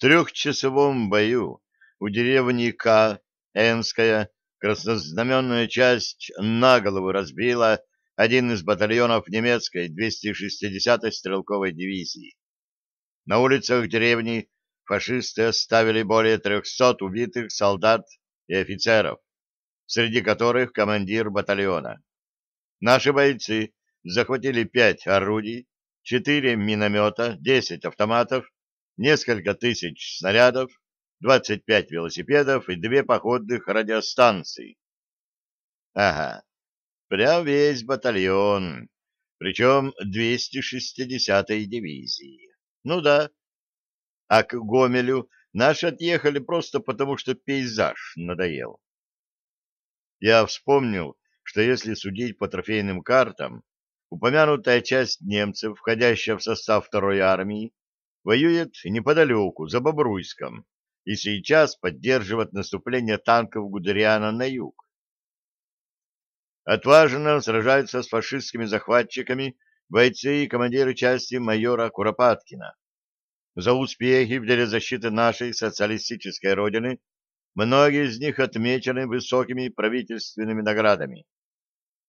трехчасовом бою у деревни К. Энская краснознаменная часть на голову разбила один из батальонов немецкой 260-й стрелковой дивизии. На улицах деревни фашисты оставили более 300 убитых солдат и офицеров, среди которых командир батальона. Наши бойцы захватили пять орудий, четыре миномета, десять автоматов, несколько тысяч снарядов, 25 велосипедов и две походных радиостанции. Ага, прям весь батальон, причем 260-й дивизии. Ну да. А к Гомелю наши отъехали просто потому, что пейзаж надоел. Я вспомнил, что если судить по трофейным картам, упомянутая часть немцев, входящая в состав второй армии, воюет неподалеку, за Бобруйском, и сейчас поддерживает наступление танков Гудериана на юг. Отважно сражаются с фашистскими захватчиками бойцы и командиры части майора Куропаткина. За успехи в деле защиты нашей социалистической родины многие из них отмечены высокими правительственными наградами.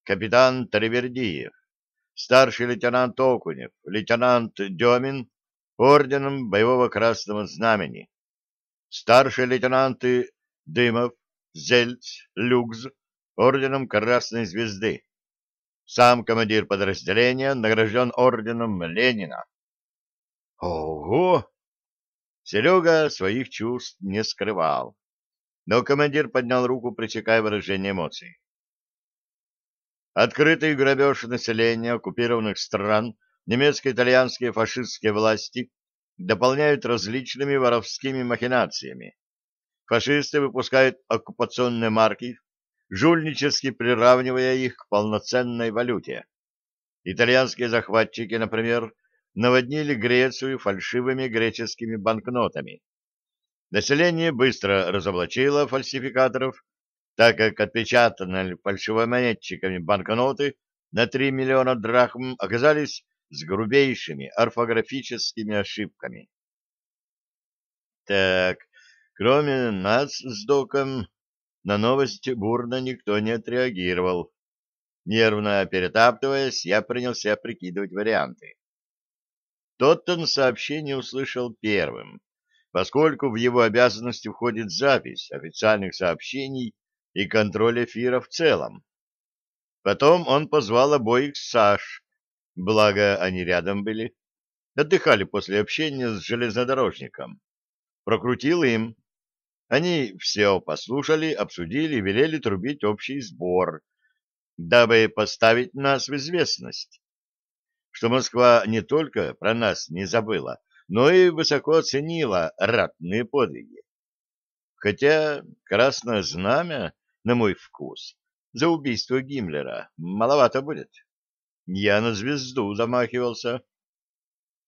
Капитан Таривердиев, старший лейтенант Окунев, лейтенант Демин орденом Боевого Красного Знамени, старшие лейтенанты Дымов, Зельц, Люкс орденом Красной Звезды. Сам командир подразделения награжден орденом Ленина. Ого! Серега своих чувств не скрывал. Но командир поднял руку, пресекая выражение эмоций. Открытый грабеж населения оккупированных стран немецко-итальянские фашистские власти дополняют различными воровскими махинациями. Фашисты выпускают оккупационные марки, жульнически приравнивая их к полноценной валюте. Итальянские захватчики, например, наводнили Грецию фальшивыми греческими банкнотами. Население быстро разоблачило фальсификаторов, так как отпечатанные фальшивомонетчиками банкноты на 3 миллиона драхм оказались с грубейшими орфографическими ошибками. Так, кроме нас с доком, на новость бурно никто не отреагировал. Нервно перетаптываясь, я принялся прикидывать варианты. Тоттон сообщение услышал первым, поскольку в его обязанности входит запись официальных сообщений и контроль эфира в целом. Потом он позвал обоих Саш, Благо, они рядом были. Отдыхали после общения с железнодорожником. Прокрутил им. Они все послушали, обсудили и велели трубить общий сбор, дабы поставить нас в известность, что Москва не только про нас не забыла, но и высоко оценила ратные подвиги. Хотя Красное Знамя, на мой вкус, за убийство Гиммлера маловато будет. Я на звезду замахивался.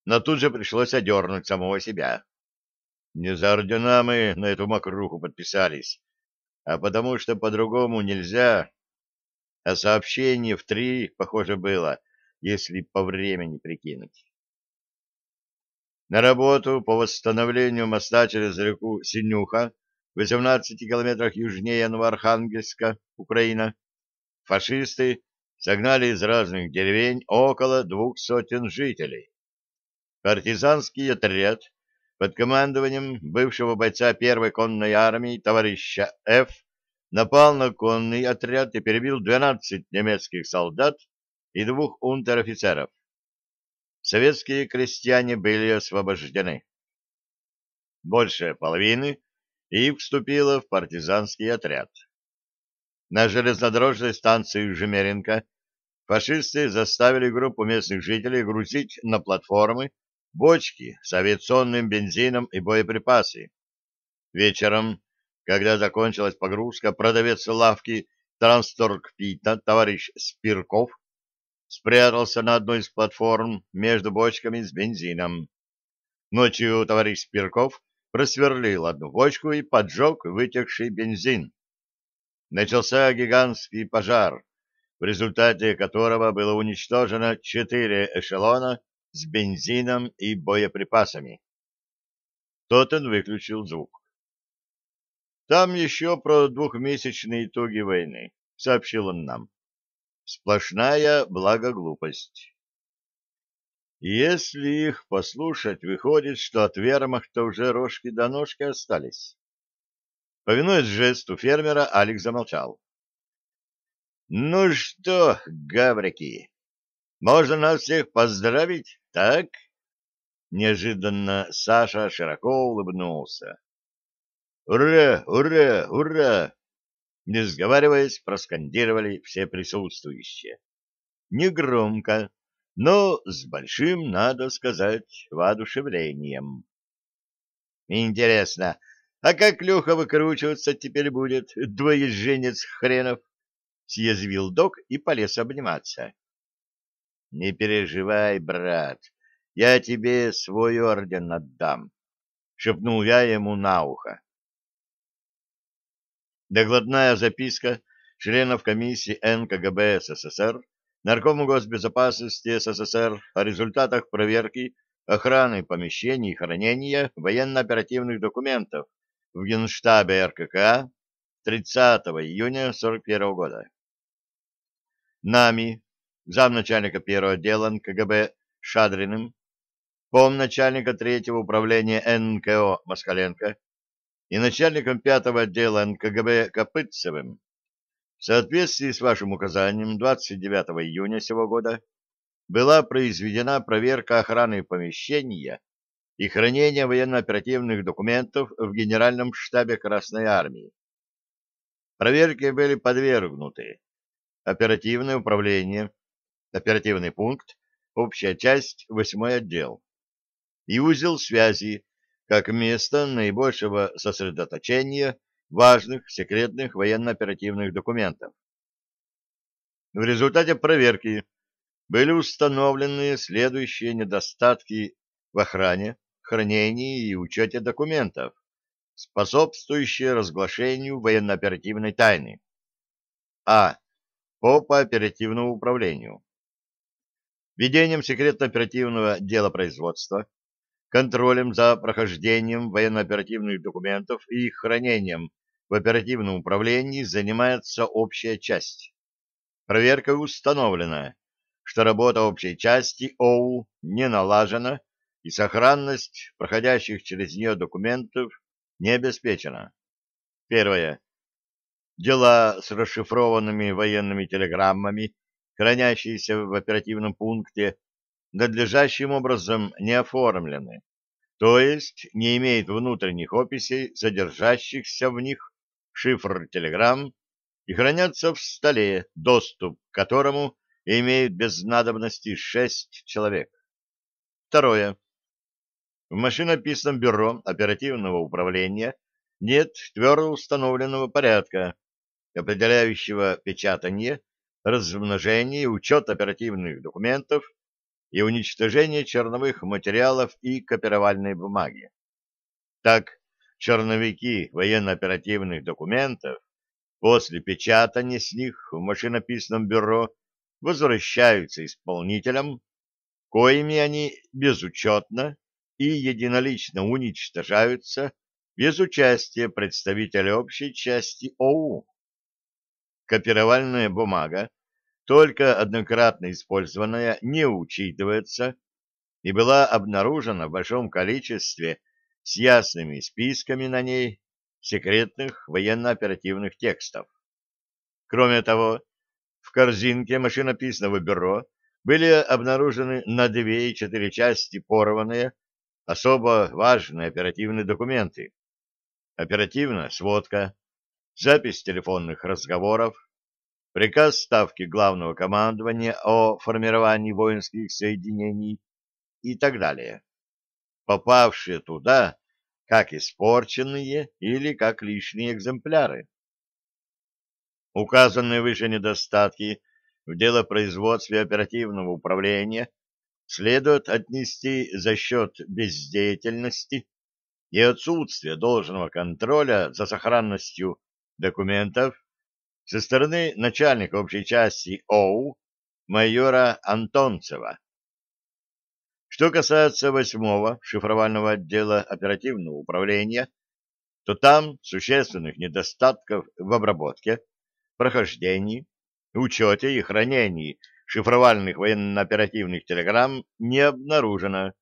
Но тут же пришлось одернуть самого себя. Не за ордена мы на эту мокруху подписались, а потому что по-другому нельзя. А сообщение в три, похоже, было, если по времени прикинуть. На работу по восстановлению моста через реку Синюха в 18 километрах южнее Новоархангельска, Украина, фашисты согнали из разных деревень около двух сотен жителей. Партизанский отряд под командованием бывшего бойца первой конной армии товарища Ф. напал на конный отряд и перебил 12 немецких солдат и двух унтер-офицеров. Советские крестьяне были освобождены. Большая половины их вступила в партизанский отряд. На железнодорожной станции Жемеренко фашисты заставили группу местных жителей грузить на платформы бочки с авиационным бензином и боеприпасы. Вечером, когда закончилась погрузка, продавец лавки Трансторг Пита, товарищ Спирков, спрятался на одной из платформ между бочками с бензином. Ночью товарищ Спирков просверлил одну бочку и поджег вытекший бензин. Начался гигантский пожар, в результате которого было уничтожено четыре эшелона с бензином и боеприпасами. Тотен выключил звук. Там еще про двухмесячные итоги войны, сообщил он нам. Сплошная благоглупость. Если их послушать, выходит, что от вермахта уже рожки до ножки остались. Повинуясь жесту фермера, Алекс замолчал. «Ну что, гаврики, можно нас всех поздравить, так?» Неожиданно Саша широко улыбнулся. «Ура! Ура! Ура!» Не сговариваясь, проскандировали все присутствующие. Негромко, но с большим, надо сказать, воодушевлением. «Интересно, а как Леха выкручиваться теперь будет, двоеженец хренов?» — съязвил док и полез обниматься. «Не переживай, брат, я тебе свой орден отдам», — шепнул я ему на ухо. Докладная записка членов комиссии НКГБ СССР Наркому госбезопасности СССР о результатах проверки охраны помещений и хранения военно-оперативных документов в Генштабе РКК 30 июня 1941 года. Нами, замначальника первого отдела НКГБ Шадриным, помначальника третьего управления НКО Москаленко и начальником пятого отдела НКГБ Копытцевым в соответствии с вашим указанием 29 июня сего года была произведена проверка охраны помещения и хранения военно-оперативных документов в Генеральном штабе Красной Армии. Проверке были подвергнуты оперативное управление, оперативный пункт, общая часть, восьмой отдел и узел связи как место наибольшего сосредоточения важных секретных военно-оперативных документов. В результате проверки были установлены следующие недостатки в охране, хранении и учете документов, способствующие разглашению военно-оперативной тайны. А. По оперативному управлению. Ведением секретно-оперативного дела производства, контролем за прохождением военно-оперативных документов и их хранением в оперативном управлении занимается общая часть. Проверкой установлено, что работа общей части ОУ не налажена и сохранность проходящих через нее документов не обеспечена. Первое. Дела с расшифрованными военными телеграммами, хранящиеся в оперативном пункте, надлежащим образом не оформлены, то есть не имеют внутренних описей, содержащихся в них шифр телеграмм и хранятся в столе, доступ к которому имеют без надобности шесть человек. Второе. В машинописном бюро оперативного управления нет твердо установленного порядка, определяющего печатание, размножение, учет оперативных документов и уничтожение черновых материалов и копировальной бумаги. Так, черновики военно-оперативных документов после печатания с них в машинописном бюро возвращаются исполнителям, коими они безучетно и единолично уничтожаются без участия представителя общей части ОУ. Копировальная бумага, только однократно использованная, не учитывается и была обнаружена в большом количестве с ясными списками на ней секретных военно-оперативных текстов. Кроме того, в корзинке машинописного бюро были обнаружены на две и четыре части порванные, особо важные оперативные документы. Оперативная сводка, запись телефонных разговоров, приказ Ставки Главного командования о формировании воинских соединений и так далее, попавшие туда как испорченные или как лишние экземпляры. Указанные выше недостатки в делопроизводстве оперативного управления следует отнести за счет бездеятельности и отсутствия должного контроля за сохранностью документов со стороны начальника общей части ОУ майора Антонцева. Что касается восьмого шифровального отдела оперативного управления, то там существенных недостатков в обработке, прохождении, учете и хранении шифровальных военно-оперативных телеграмм не обнаружено,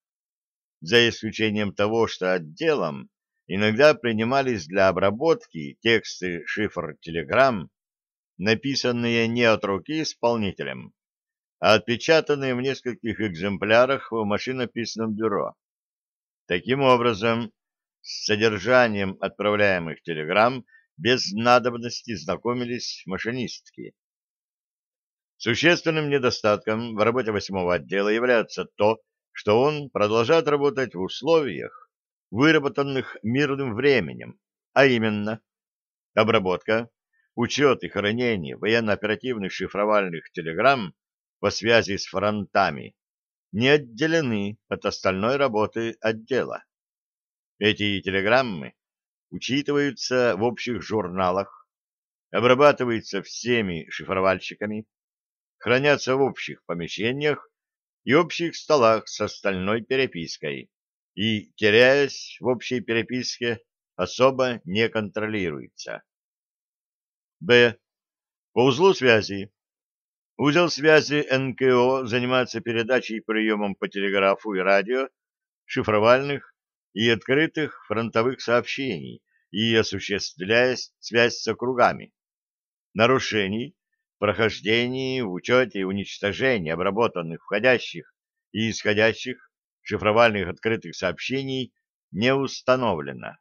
за исключением того, что отделом иногда принимались для обработки тексты шифр телеграмм, написанные не от руки исполнителем, а отпечатанные в нескольких экземплярах в машинописном бюро. Таким образом, с содержанием отправляемых телеграмм без надобности знакомились машинистки. Существенным недостатком в работе восьмого отдела является то, что он продолжает работать в условиях, выработанных мирным временем, а именно обработка, учет и хранение военно-оперативных шифровальных телеграмм по связи с фронтами не отделены от остальной работы отдела. Эти телеграммы учитываются в общих журналах, обрабатываются всеми шифровальщиками, хранятся в общих помещениях и общих столах с остальной перепиской и, теряясь в общей переписке, особо не контролируется. Б. По узлу связи Узел связи НКО занимается передачей и приемом по телеграфу и радио шифровальных и открытых фронтовых сообщений и осуществляет связь с округами. Нарушений, прохождении, учете и уничтожении обработанных входящих и исходящих шифровальных открытых сообщений не установлено.